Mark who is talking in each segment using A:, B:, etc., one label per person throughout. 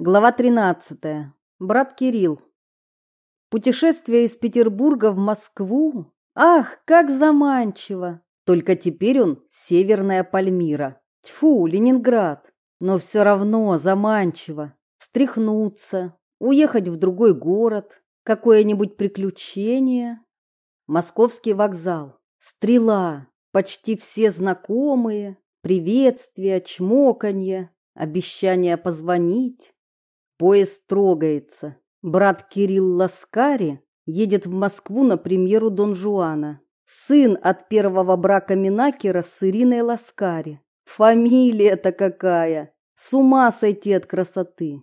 A: Глава 13. Брат Кирилл. Путешествие из Петербурга в Москву. Ах, как заманчиво! Только теперь он северная Пальмира. Тьфу, Ленинград. Но все равно заманчиво. Встряхнуться, уехать в другой город, какое-нибудь приключение. Московский вокзал. Стрела. Почти все знакомые. Приветствия, чмоканье, обещание позвонить. Поезд трогается. Брат Кирилл Ласкари едет в Москву на премьеру Дон Жуана. Сын от первого брака Минакера с Ириной Ласкари. Фамилия-то какая! С ума сойти от красоты.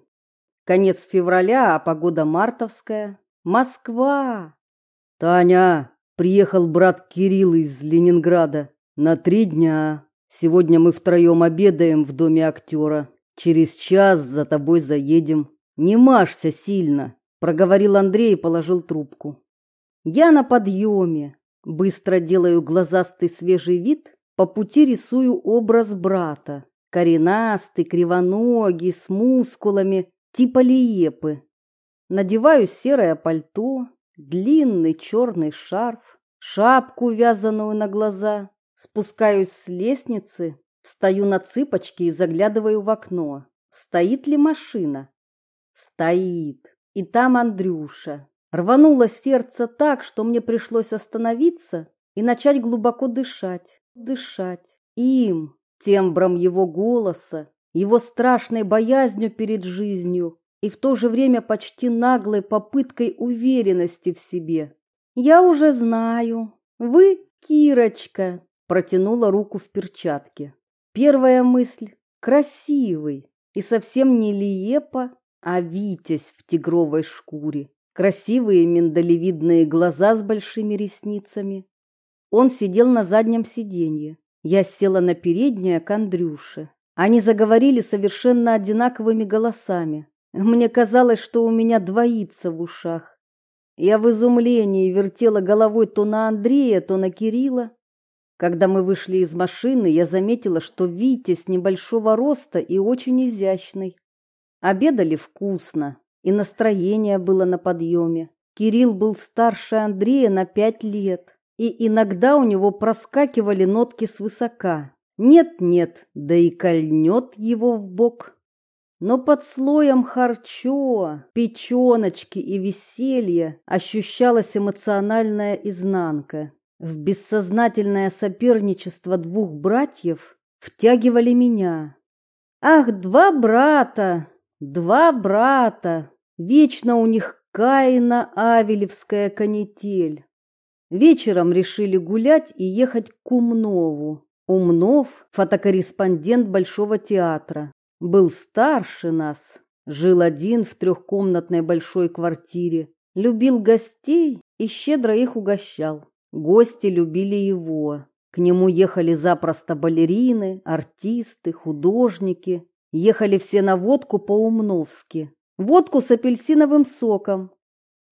A: Конец февраля, а погода мартовская. Москва!
B: Таня, приехал брат Кирилл из Ленинграда на три дня. Сегодня мы втроем обедаем в доме актера. Через час за тобой заедем. Не машься сильно, проговорил Андрей и положил трубку.
A: Я на подъеме. Быстро делаю глазастый свежий вид, по пути рисую образ брата. Коренастый, кривоногий, с мускулами, типа лиепы. Надеваю серое пальто, длинный черный шарф, шапку, вязаную на глаза. Спускаюсь с лестницы, Встаю на цыпочки и заглядываю в окно. Стоит ли машина? Стоит. И там Андрюша. Рвануло сердце так, что мне пришлось остановиться и начать глубоко дышать. Дышать. Им, тембром его голоса, его страшной боязнью перед жизнью и в то же время почти наглой попыткой уверенности в себе. «Я уже знаю. Вы Кирочка», протянула руку в перчатке. Первая мысль – красивый, и совсем не Лиепа, а Витязь в тигровой шкуре. Красивые миндалевидные глаза с большими ресницами. Он сидел на заднем сиденье. Я села на переднее к Андрюше. Они заговорили совершенно одинаковыми голосами. Мне казалось, что у меня двоится в ушах. Я в изумлении вертела головой то на Андрея, то на Кирилла. Когда мы вышли из машины, я заметила, что Витя с небольшого роста и очень изящный. Обедали вкусно, и настроение было на подъеме. Кирилл был старше Андрея на пять лет, и иногда у него проскакивали нотки свысока. Нет-нет, да и кольнет его в бок. Но под слоем харчо, печеночки и веселья ощущалась эмоциональная изнанка. В бессознательное соперничество двух братьев втягивали меня. Ах, два брата, два брата. Вечно у них Каина Авелевская канитель. Вечером решили гулять и ехать к Умнову. Умнов – фотокорреспондент Большого театра. Был старше нас, жил один в трехкомнатной большой квартире, любил гостей и щедро их угощал. Гости любили его. К нему ехали запросто балерины, артисты, художники. Ехали все на водку по-умновски. Водку с апельсиновым соком.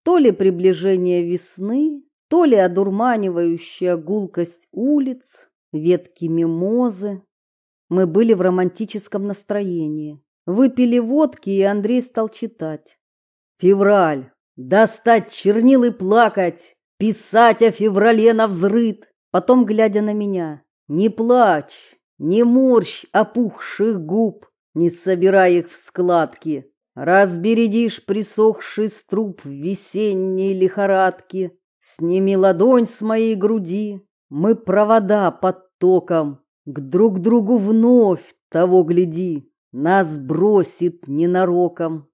A: То ли приближение весны, то ли одурманивающая гулкость улиц, ветки мимозы. Мы были в романтическом настроении. Выпили водки, и Андрей стал читать.
B: «Февраль! Достать чернил и плакать! Писать о феврале на взрыд, потом глядя на меня. Не плачь, не морщ опухших губ, не собирай их в складки. Разбередишь присохший струп в весенней лихорадке. Сними ладонь с моей груди, мы провода под током. К друг другу вновь того гляди, нас бросит ненароком.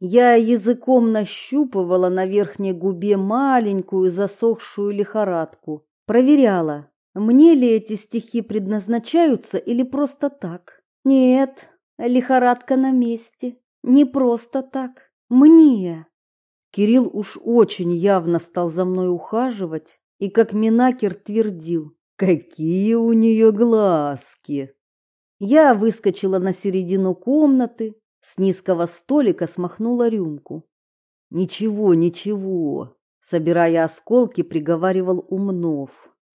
A: Я языком нащупывала на верхней губе маленькую засохшую лихорадку. Проверяла, мне ли эти стихи предназначаются или просто так. Нет, лихорадка на месте. Не просто так. Мне. Кирилл уж очень явно стал за мной ухаживать и, как Минакер твердил, какие у нее глазки. Я выскочила на середину комнаты, с низкого столика смахнула рюмку. Ничего, ничего, собирая осколки, приговаривал Умнов.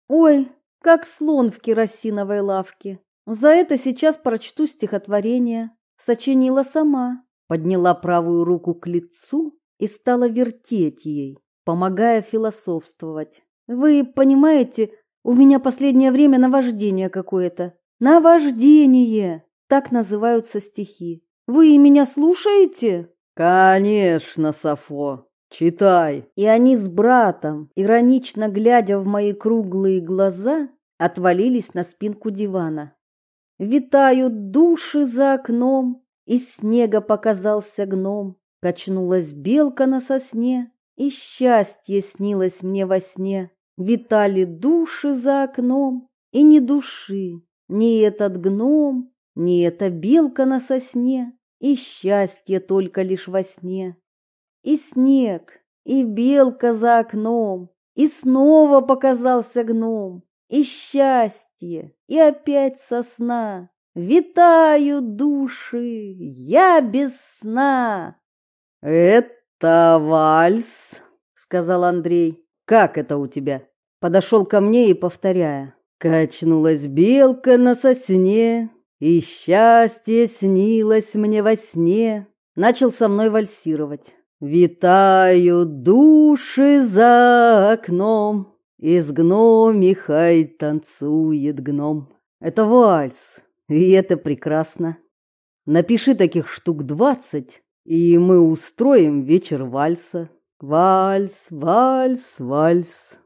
A: Ой, как слон в керосиновой лавке. За это сейчас прочту стихотворение. Сочинила сама. подняла правую руку к лицу и стала вертеть ей, помогая философствовать. Вы понимаете, у меня последнее время наваждение какое-то. Наваждение. Так называются стихи. Вы меня слушаете?
B: Конечно, Сафо. Читай.
A: И они с братом, иронично глядя в мои круглые глаза, отвалились на спинку дивана. Витают души за окном, из снега показался гном, качнулась белка на сосне, и счастье снилось мне во сне. Витали души за окном, и ни души, ни этот гном, ни эта белка на сосне, и счастье только лишь во сне. И снег, и белка за окном, и снова показался гном, и счастье, и опять сосна. Витаю души, я без сна.
B: Это вальс, сказал Андрей. Как это у тебя? Подошел ко мне и повторяя: Качнулась белка на сосне, и счастье снилось мне во сне. Начал со мной вальсировать. Витаю души за окном, из гномихай танцует гном. Это вальс, и это прекрасно. Напиши таких штук двадцать, и мы устроим вечер вальса. Вальс, вальс, вальс.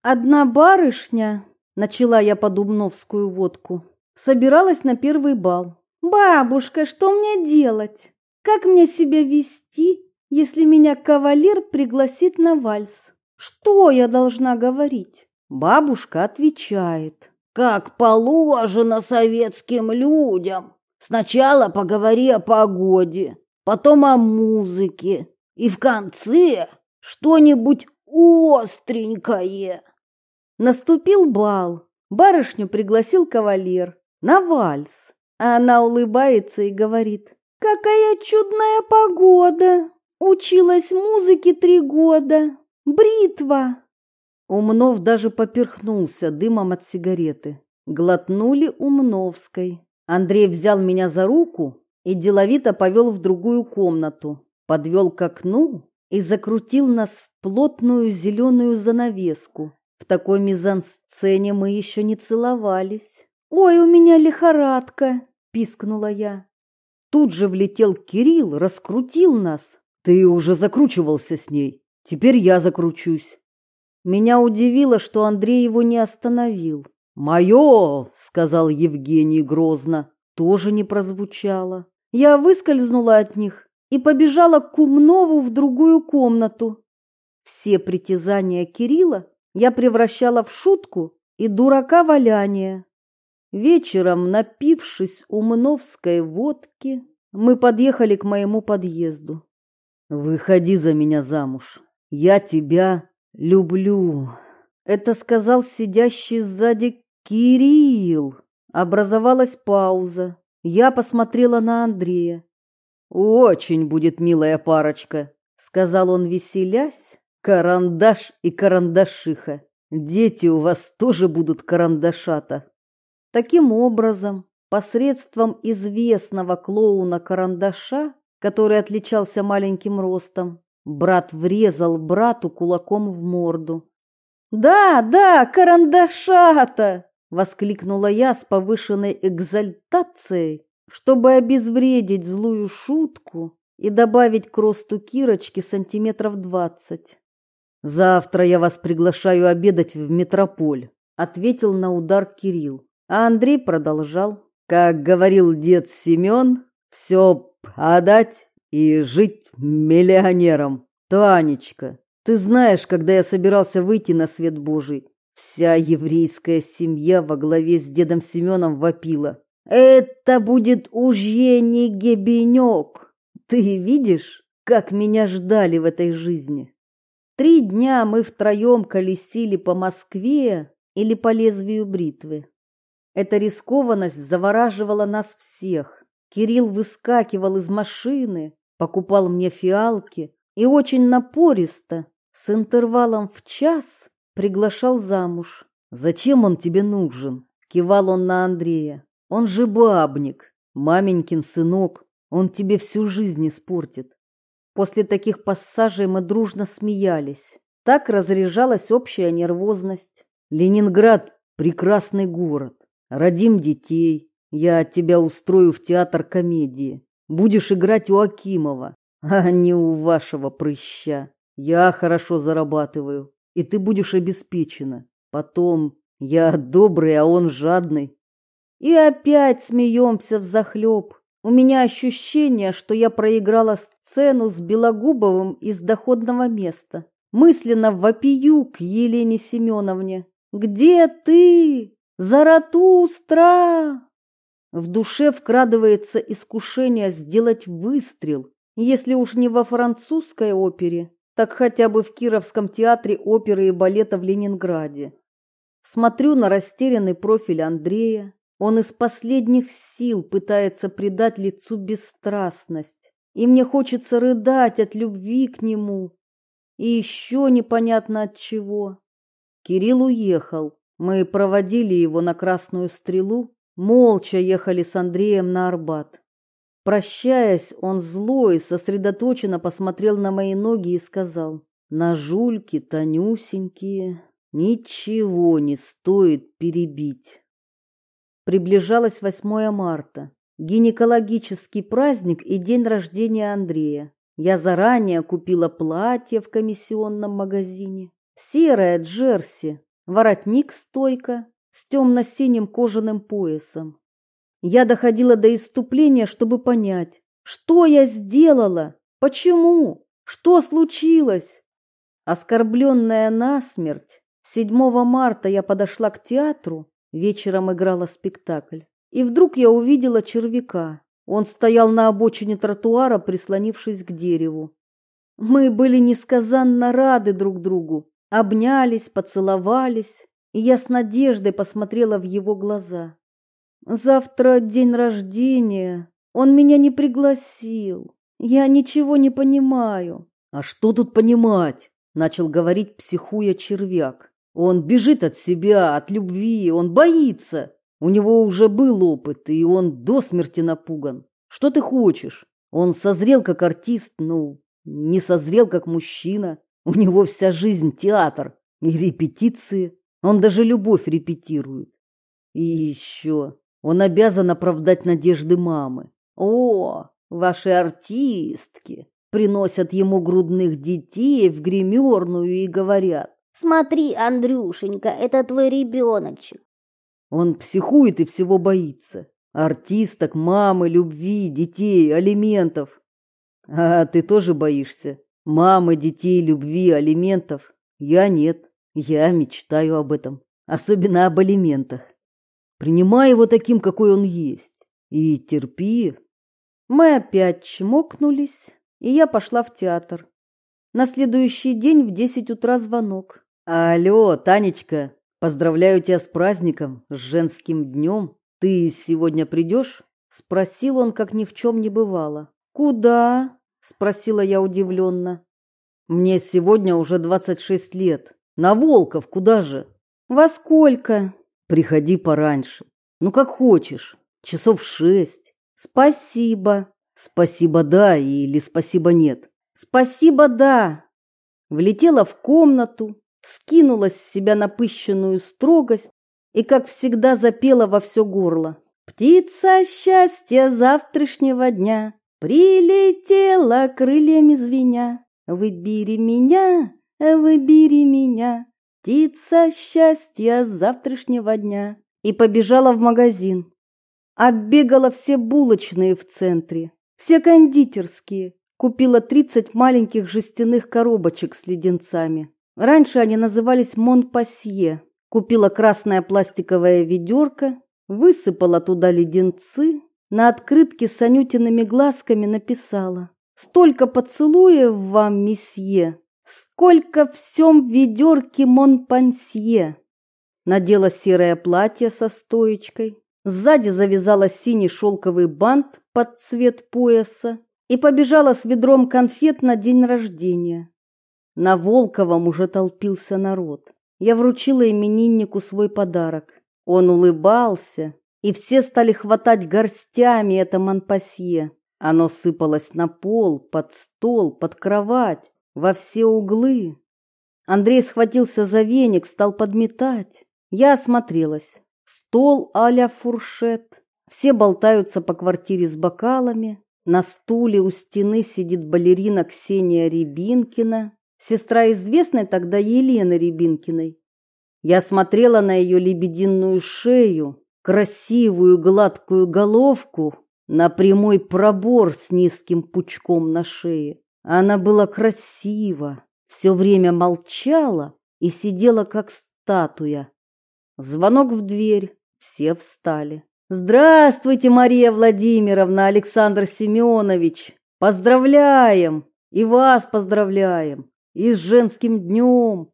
A: Одна барышня, начала я подубновскую водку, собиралась на первый бал. Бабушка, что мне делать? Как мне себя вести, если меня кавалер пригласит на вальс? Что я должна говорить? Бабушка отвечает:
C: как положено советским людям. Сначала поговори о погоде, потом о музыке, и в конце что-нибудь остренькое.
A: Наступил бал. Барышню пригласил кавалер на вальс. Она улыбается и говорит: "Какая чудная погода! Училась музыке три года. Бритва!" Умнов даже поперхнулся дымом от сигареты. Глотнули Умновской. Андрей взял меня за руку и деловито повел в другую комнату, подвел к окну и закрутил нас в плотную зеленую занавеску. В такой мизансцене мы еще не целовались. «Ой, у меня лихорадка!» – пискнула я. Тут же влетел Кирилл, раскрутил нас.
B: «Ты уже закручивался с ней, теперь я закручусь».
A: Меня удивило, что Андрей его не остановил.
B: «Мое!» — сказал Евгений грозно. Тоже не прозвучало.
A: Я выскользнула от них и побежала к Кумнову в другую комнату. Все притязания Кирилла я превращала в шутку и дурака валяния. Вечером, напившись умновской водки, мы подъехали к моему подъезду.
B: «Выходи за меня замуж. Я тебя люблю».
A: Это сказал сидящий сзади Кирилл. Образовалась пауза. Я посмотрела на Андрея.
B: «Очень будет милая парочка», — сказал он, веселясь. «Карандаш и карандашиха. Дети у вас тоже будут карандашата».
A: Таким образом, посредством известного клоуна-карандаша, который отличался маленьким ростом, брат врезал брату кулаком в морду. «Да, да, карандашата!» — воскликнула я с повышенной экзальтацией, чтобы обезвредить злую шутку и добавить к росту Кирочки сантиметров двадцать.
B: «Завтра я вас приглашаю обедать в метрополь», — ответил на удар Кирилл. А Андрей продолжал. Как говорил дед Семен, все продать и жить миллионером. Танечка, ты знаешь, когда я собирался выйти на свет Божий, вся еврейская семья во главе с дедом Семеном вопила. Это будет уже не гебенек. Ты видишь, как меня ждали в этой жизни?
A: Три дня мы втроем колесили по Москве или по лезвию бритвы. Эта рискованность завораживала нас всех. Кирилл выскакивал из машины, покупал мне фиалки и очень напористо, с интервалом в час, приглашал замуж.
B: «Зачем он тебе нужен?» – кивал он на Андрея. «Он же бабник, маменькин сынок.
A: Он тебе всю жизнь испортит. После таких пассажей мы дружно смеялись. Так разряжалась общая нервозность. Ленинград – прекрасный город. Родим детей. Я тебя устрою в театр комедии. Будешь играть у Акимова, а не у вашего прыща. Я хорошо зарабатываю, и ты будешь обеспечена. Потом я добрый, а он жадный. И опять смеемся взахлеб. У меня ощущение, что я проиграла сцену с Белогубовым из доходного места. Мысленно вопию к Елене Семеновне. «Где ты, Заратустра?» В душе вкрадывается искушение сделать выстрел, если уж не во французской опере, так хотя бы в Кировском театре оперы и балета в Ленинграде. Смотрю на растерянный профиль Андрея. Он из последних сил пытается придать лицу бесстрастность. И мне хочется рыдать от любви к нему. И еще непонятно от чего. Кирилл уехал. Мы проводили его на Красную Стрелу, молча ехали с Андреем на Арбат. Прощаясь, он злой, сосредоточенно посмотрел на мои ноги и сказал, «На жульки тонюсенькие, ничего не стоит перебить». Приближалось 8 марта, гинекологический праздник и день рождения Андрея. Я заранее купила платье в комиссионном магазине, серое джерси, воротник-стойка с темно-синим кожаным поясом. Я доходила до иступления, чтобы понять, что я сделала, почему, что случилось. Оскорбленная насмерть, 7 марта я подошла к театру, вечером играла спектакль, и вдруг я увидела червяка. Он стоял на обочине тротуара, прислонившись к дереву. Мы были несказанно рады друг другу, обнялись, поцеловались, и я с надеждой посмотрела в его глаза. Завтра день рождения. Он меня не пригласил. Я ничего не понимаю.
B: А что тут понимать? Начал говорить психуя червяк. Он бежит от себя, от любви, он боится. У него уже был опыт, и он до смерти напуган. Что ты хочешь? Он созрел как артист, ну, не созрел как мужчина. У него вся жизнь театр и репетиции. Он даже любовь репетирует. И еще он обязан оправдать надежды мамы. О, ваши артистки приносят ему грудных детей в гримерную и говорят.
C: Смотри, Андрюшенька, это твой ребеночек.
B: Он психует и всего боится. Артисток, мамы, любви, детей, алиментов. А ты тоже боишься? Мамы, детей, любви, алиментов? Я нет. Я мечтаю об этом. Особенно об алиментах. Принимай его таким, какой он есть, и терпи.
A: Мы опять чмокнулись, и я пошла в театр. На следующий день в десять утра звонок.
B: Алло, Танечка, поздравляю тебя с праздником, с женским днем. Ты сегодня придешь?
A: Спросил он, как ни в чем не бывало. Куда? Спросила я удивленно.
B: Мне сегодня уже двадцать шесть лет. На Волков куда же?
A: Во сколько?
B: Приходи пораньше. Ну, как хочешь. Часов шесть.
A: Спасибо.
B: Спасибо да или спасибо нет.
A: Спасибо да. Влетела в комнату, скинула с себя напыщенную строгость и, как всегда, запела во все горло. Птица счастья завтрашнего дня прилетела крыльями звеня. Выбери меня, выбери меня, птица счастья завтрашнего дня, и побежала в магазин. Оббегала все булочные в центре, все кондитерские, купила 30 маленьких жестяных коробочек с леденцами. Раньше они назывались Монпасье. Купила красное пластиковое ведерко, высыпала туда леденцы, на открытке с анютиными глазками написала «Столько поцелуев вам, месье, Сколько в всем ведерке Монпансье! Надела серое платье со стоечкой, сзади завязала синий шелковый бант под цвет пояса и побежала с ведром конфет на день рождения. На Волковом уже толпился народ. Я вручила имениннику свой подарок. Он улыбался, и все стали хватать горстями это Монпасье. Оно сыпалось на пол, под стол, под кровать, во все углы. Андрей схватился за веник, стал подметать. Я осмотрелась. Стол а-ля фуршет. Все болтаются по квартире с бокалами. На стуле у стены сидит балерина Ксения Рябинкина, сестра известной тогда Елены Рябинкиной. Я смотрела на ее лебединую шею, красивую гладкую головку, на прямой пробор с низким пучком на шее. Она была красива, все время молчала и сидела как статуя. Звонок в дверь, все встали. Здравствуйте, Мария Владимировна, Александр Семенович. Поздравляем, и вас поздравляем, и с женским днем.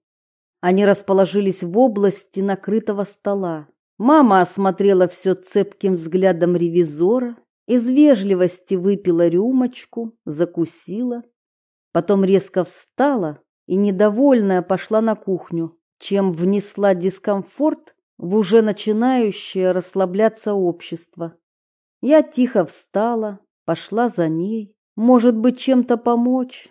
A: Они расположились в области накрытого стола. Мама осмотрела все цепким взглядом ревизора, из вежливости выпила рюмочку, закусила, потом резко встала и недовольная пошла на кухню, чем внесла дискомфорт в уже начинающее расслабляться общество. Я тихо встала, пошла за ней, может быть, чем-то помочь.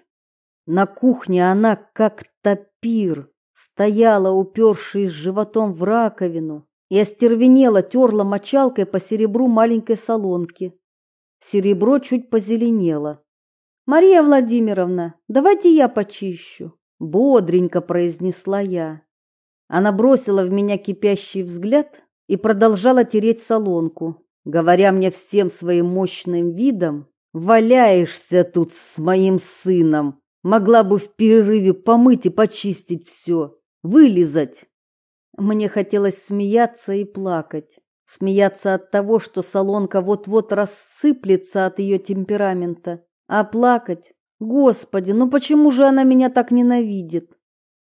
A: На кухне она как топир, Стояла, упершись животом в раковину, и остервенела терла мочалкой по серебру маленькой солонки. Серебро чуть позеленело. «Мария Владимировна, давайте я почищу», — бодренько произнесла я. Она бросила в меня кипящий взгляд и продолжала тереть солонку, говоря мне всем своим мощным видом, «Валяешься тут с моим сыном, Могла бы в перерыве помыть и почистить все, вылизать. Мне хотелось смеяться и плакать. Смеяться от того, что солонка вот-вот рассыплется от ее темперамента, а плакать, господи, ну почему же она меня так ненавидит?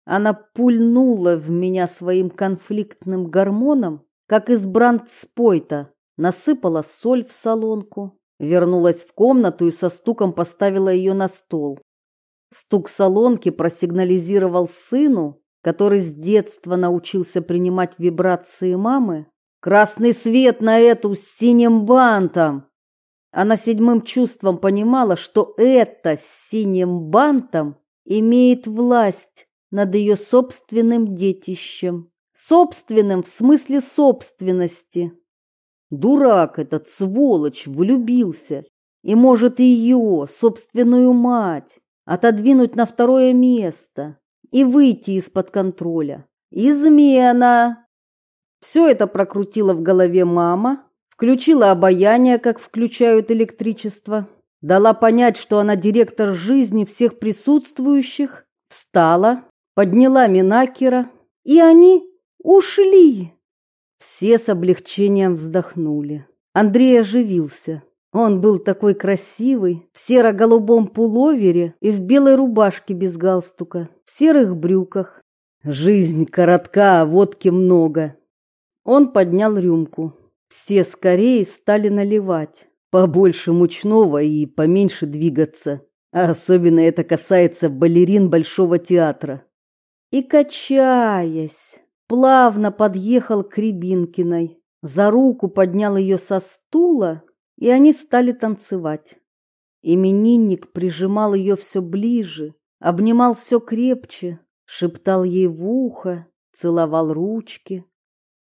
A: Она пульнула в меня своим конфликтным гормоном, как из брандспойта, насыпала соль в солонку, вернулась в комнату и со стуком поставила ее на стол. Стук солонки просигнализировал сыну, который с детства научился принимать вибрации мамы, красный свет на эту с синим бантом. Она седьмым чувством понимала, что это с синим бантом имеет власть над ее собственным детищем. Собственным в смысле собственности. Дурак этот сволочь влюбился и может ее, собственную мать, отодвинуть на второе место и выйти из-под контроля. Измена. Все это прокрутила в голове мама, включила обаяние, как включают электричество, дала понять, что она директор жизни всех присутствующих, встала, подняла Минакера, и они ушли. Все с облегчением вздохнули. Андрей оживился. Он был такой красивый, в серо-голубом пуловере и в белой рубашке без галстука, в серых брюках. Жизнь коротка, а водки много. Он поднял рюмку. Все скорее стали наливать. Побольше мучного и поменьше двигаться. А особенно это касается балерин Большого театра. И, качаясь, плавно подъехал к Рябинкиной. За руку поднял ее со стула и они стали танцевать. Именинник прижимал ее все ближе, обнимал все крепче, шептал ей в ухо, целовал ручки.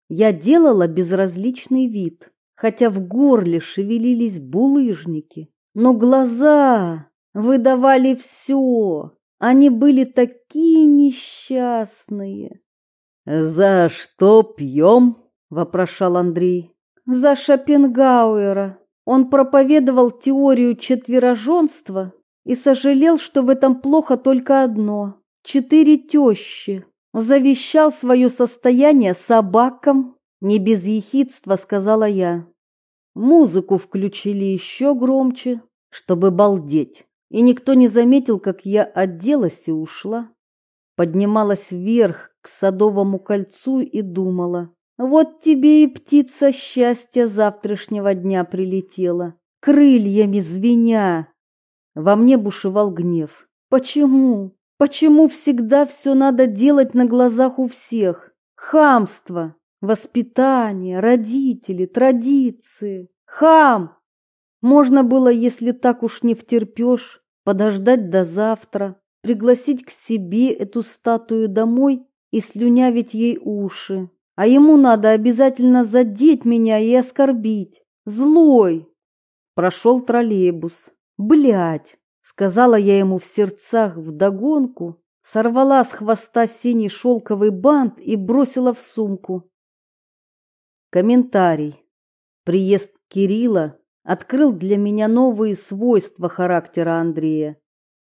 A: Я делала безразличный вид, хотя в горле шевелились булыжники, но глаза выдавали все. Они были такие несчастные. «За что пьем?» — вопрошал Андрей. «За Шопенгауэра», он проповедовал теорию четвероженства и сожалел, что в этом плохо только одно – четыре тещи. Завещал свое состояние собакам. Не без ехидства сказала я. Музыку включили еще громче, чтобы балдеть. И никто не заметил, как я оделась и ушла. Поднималась вверх к садовому кольцу и думала. Вот тебе и птица счастья завтрашнего дня прилетела, крыльями звеня. Во мне бушевал гнев. Почему? Почему всегда все надо делать на глазах у всех? Хамство, воспитание, родители, традиции. Хам! Можно было, если так уж не втерпешь, подождать до завтра, пригласить к себе эту статую домой и слюнявить ей уши. А ему надо обязательно задеть меня и оскорбить. Злой. Прошел троллейбус. Блядь, сказала я ему в сердцах вдогонку, сорвала с хвоста синий шелковый бант и бросила в сумку. Комментарий. Приезд Кирилла открыл для меня новые свойства характера Андрея.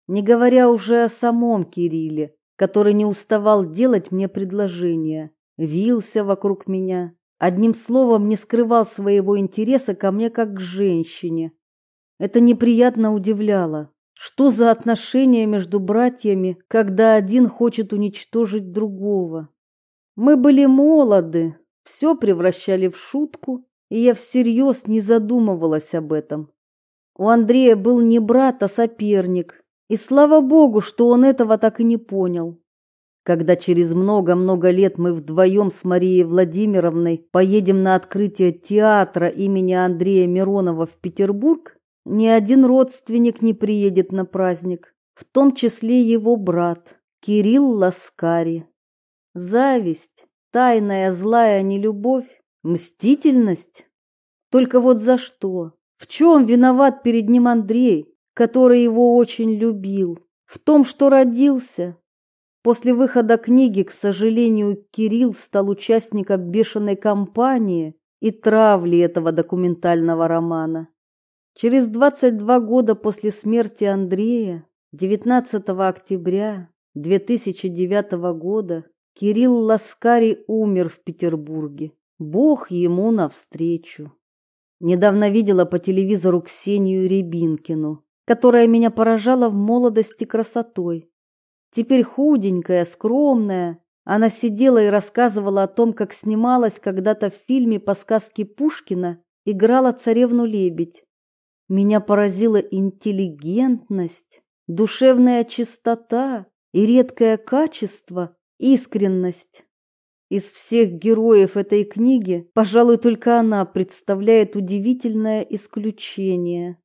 A: Не говоря уже о самом Кирилле, который не уставал делать мне предложения, вился вокруг меня, одним словом не скрывал своего интереса ко мне как к женщине. Это неприятно удивляло. Что за отношения между братьями, когда один хочет уничтожить другого? Мы были молоды, все превращали в шутку, и я всерьез не задумывалась об этом. У Андрея был не брат, а соперник, и слава богу, что он этого так и не понял. Когда через много-много лет мы вдвоем с Марией Владимировной поедем на открытие театра имени Андрея Миронова в Петербург, ни один родственник не приедет на праздник, в том числе его брат Кирилл Ласкари. Зависть, тайная злая нелюбовь, мстительность. Только вот за что? В чем виноват перед ним Андрей, который его очень любил? В том, что родился. После выхода книги, к сожалению, Кирилл стал участником бешеной кампании и травли этого документального романа. Через 22 года после смерти Андрея, 19 октября 2009 года, Кирилл Ласкари умер в Петербурге. Бог ему навстречу. Недавно видела по телевизору Ксению Рябинкину, которая меня поражала в молодости красотой. Теперь худенькая, скромная, она сидела и рассказывала о том, как снималась когда-то в фильме по сказке Пушкина, играла царевну-лебедь. Меня поразила интеллигентность, душевная чистота и редкое качество искренность. Из всех героев этой книги, пожалуй, только она представляет удивительное исключение.